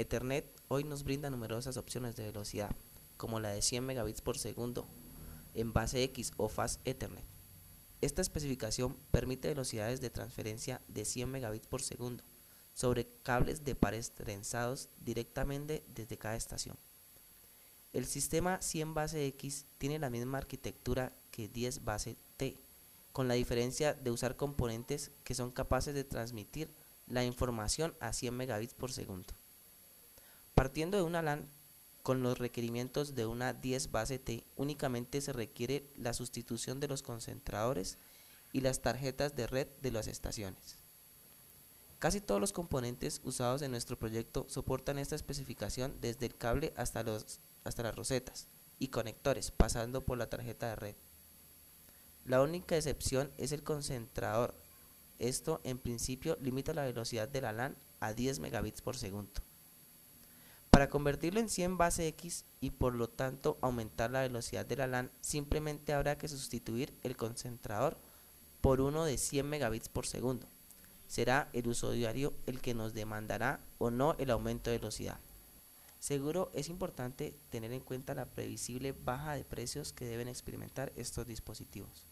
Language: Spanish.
Ethernet hoy nos brinda numerosas opciones de velocidad, como la de 100 megabits por segundo en base X o Fast Ethernet. Esta especificación permite velocidades de transferencia de 100 megabits por segundo sobre cables de pares trenzados directamente desde cada estación. El sistema 100 base X tiene la misma arquitectura que 10 base T, con la diferencia de usar componentes que son capaces de transmitir la información a 100 megabits por segundo. Partiendo de una LAN con los requerimientos de una 10 base T, únicamente se requiere la sustitución de los concentradores y las tarjetas de red de las estaciones. Casi todos los componentes usados en nuestro proyecto soportan esta especificación desde el cable hasta, las rosetas y conectores, pasando por la tarjeta de red. La única excepción es el concentrador. Esto en principio limita la velocidad de la LAN a 10 megabits por segundo. Para convertirlo en 100 base X y por lo tanto aumentar la velocidad de la LAN, simplemente habrá que sustituir el concentrador por uno de 100 megabits por segundo será el usuario el que nos demandará o no el aumento de velocidad. Seguro es importante tener en cuenta la previsible baja de precios que deben experimentar estos dispositivos.